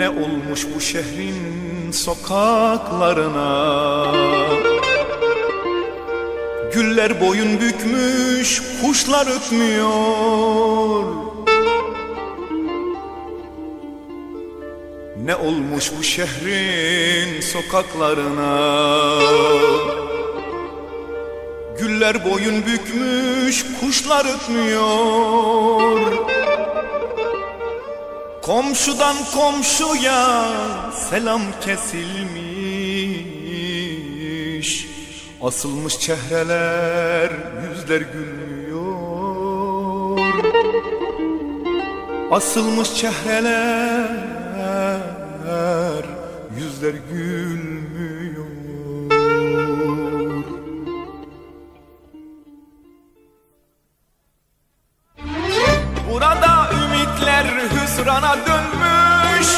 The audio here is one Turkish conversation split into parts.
Ne olmuş bu şehrin sokaklarına? Güller boyun bükmüş, kuşlar ötmüyor Ne olmuş bu şehrin sokaklarına? Güller boyun bükmüş, kuşlar ötmüyor Komşudan komşuya selam kesilmiş. Asılmış çehreler, yüzler gülmüyor. Asılmış çehreler, yüzler gülmüyor. Burada hüsrana dönmüş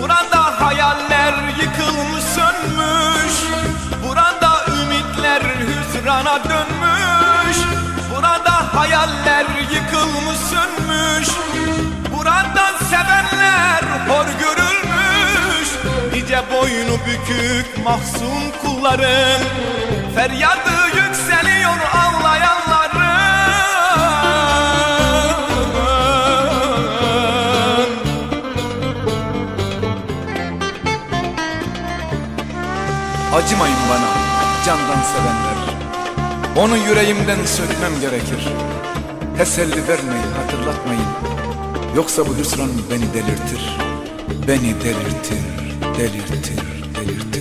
Burada hayaller yıkılmış sönmüş. Burada ümitler hüsrana dönmüş Burada hayaller yıkılmış sönmüş. Burada sevenler hor görülmüş Nice boynu bükük mahzun kulların. Feryadı yükseliyor ağlayanların Acımayın bana candan sevenler. Onu yüreğimden sökmem gerekir. Teselli vermeyin hatırlatmayın. Yoksa bu hüsran beni delirtir. Beni delirtir, delirtir, delirtir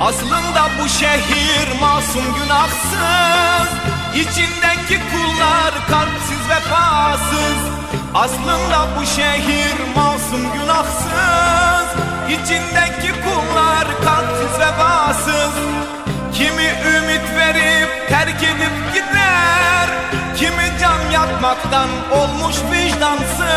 Aslında bu şehir masum günahsız İçindeki kullar kalpsiz vefasız Aslında bu şehir masum günahsız İçindeki kullar kalpsiz vefasız Kimi ümit verip terk edip gider. Kimi can yakmaktan olmuş vicdansız